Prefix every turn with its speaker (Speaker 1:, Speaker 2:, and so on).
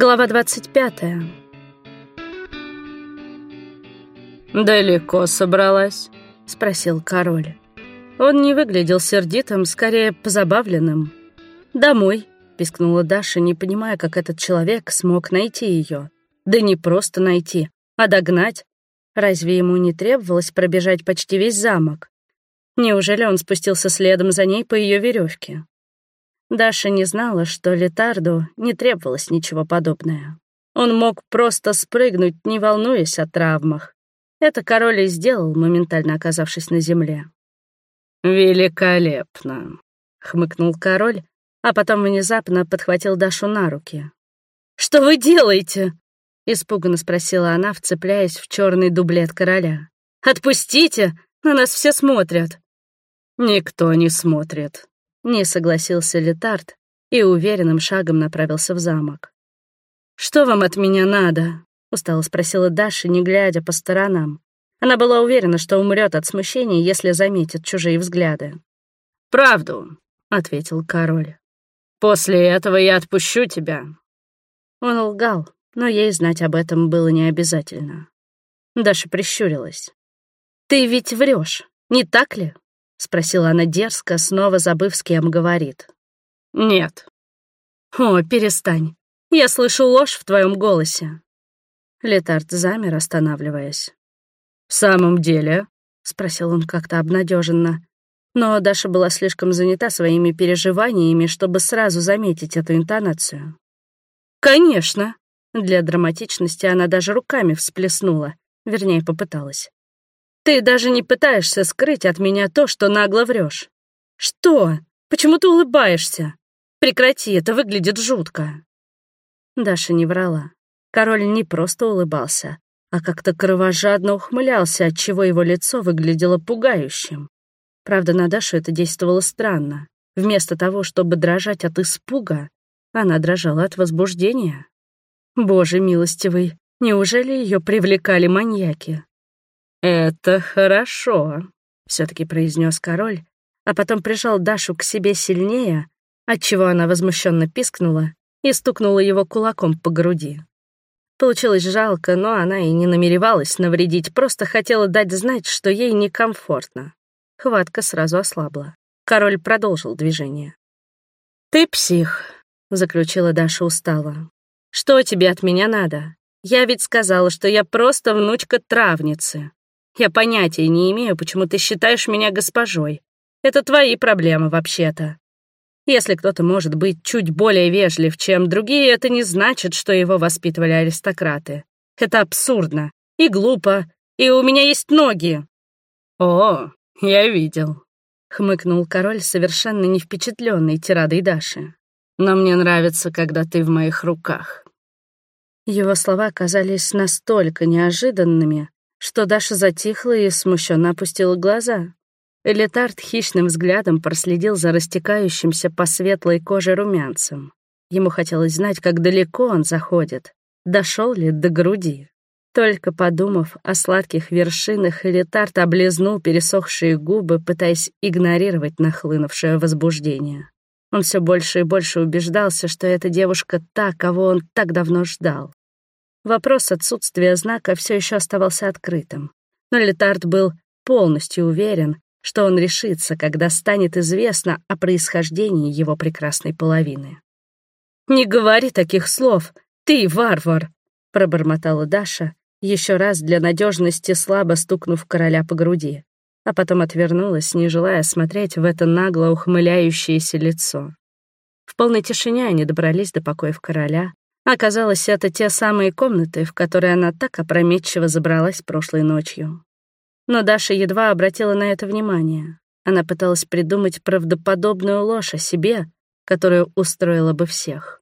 Speaker 1: Глава 25.
Speaker 2: «Далеко собралась?»
Speaker 1: — спросил король. Он не выглядел сердитым, скорее позабавленным. «Домой», — пискнула Даша, не понимая, как этот человек смог найти ее. Да не просто найти, а догнать. Разве ему не требовалось пробежать почти весь замок? Неужели он спустился следом за ней по ее веревке? Даша не знала, что Летарду не требовалось ничего подобное. Он мог просто спрыгнуть, не волнуясь о травмах. Это король и сделал, моментально оказавшись на земле.
Speaker 2: «Великолепно», — хмыкнул
Speaker 1: король, а потом внезапно подхватил Дашу на руки. «Что вы делаете?» — испуганно спросила она, вцепляясь в черный дублет короля. «Отпустите! На нас все смотрят!»
Speaker 2: «Никто не смотрит»,
Speaker 1: не согласился Летард и уверенным шагом направился в замок. «Что вам от меня надо?» — устало спросила Даша, не глядя по сторонам. Она была уверена, что умрет от смущения, если заметит чужие взгляды.
Speaker 2: «Правду», — ответил король. «После этого я отпущу тебя».
Speaker 1: Он лгал, но ей знать об этом было не обязательно. Даша прищурилась. «Ты ведь врешь, не так ли?» — спросила она дерзко, снова забыв, с кем говорит.
Speaker 2: «Нет».
Speaker 1: «О, перестань. Я слышу ложь в твоем голосе». Летард замер, останавливаясь.
Speaker 2: «В самом деле?»
Speaker 1: — спросил он как-то обнадеженно. Но Даша была слишком занята своими переживаниями, чтобы сразу заметить эту интонацию. «Конечно!» Для драматичности она даже руками всплеснула, вернее, попыталась. Ты даже не пытаешься скрыть от меня то, что нагло врешь. Что? Почему ты улыбаешься? Прекрати, это выглядит жутко. Даша не врала. Король не просто улыбался, а как-то кровожадно ухмылялся, отчего его лицо выглядело пугающим. Правда, на Дашу это действовало странно. Вместо того, чтобы дрожать от испуга, она дрожала от возбуждения. Боже милостивый, неужели ее привлекали маньяки?
Speaker 2: «Это хорошо», —
Speaker 1: все-таки произнес король, а потом прижал Дашу к себе сильнее, отчего она возмущенно пискнула и стукнула его кулаком по груди. Получилось жалко, но она и не намеревалась навредить, просто хотела дать знать, что ей некомфортно. Хватка сразу ослабла. Король продолжил движение. «Ты псих», — заключила Даша устало. «Что тебе от меня надо? Я ведь сказала, что я просто внучка травницы. Я понятия не имею, почему ты считаешь меня госпожой. Это твои проблемы вообще-то. Если кто-то может быть чуть более вежлив, чем другие, это не значит, что его воспитывали аристократы. Это абсурдно и глупо, и у меня есть ноги.
Speaker 2: О, я видел,
Speaker 1: хмыкнул король, совершенно не впечатленный тирадой Даши.
Speaker 2: Но мне нравится, когда ты в моих руках.
Speaker 1: Его слова казались настолько неожиданными, что Даша затихла и смущенно опустила глаза. Элитард хищным взглядом проследил за растекающимся по светлой коже румянцем. Ему хотелось знать, как далеко он заходит, дошел ли до груди. Только подумав о сладких вершинах, Элитард облизнул пересохшие губы, пытаясь игнорировать нахлынувшее возбуждение. Он все больше и больше убеждался, что эта девушка та, кого он так давно ждал. Вопрос отсутствия знака все еще оставался открытым. Но Летард был полностью уверен, что он решится, когда станет известно о происхождении его прекрасной половины. «Не говори таких слов! Ты варвар!» — пробормотала Даша, еще раз для надежности слабо стукнув короля по груди, а потом отвернулась, не желая смотреть в это нагло ухмыляющееся лицо. В полной тишине они добрались до покоев короля, Оказалось, это те самые комнаты, в которые она так опрометчиво забралась прошлой ночью. Но Даша едва обратила на это внимание. Она пыталась придумать правдоподобную ложь о себе, которую устроила бы всех.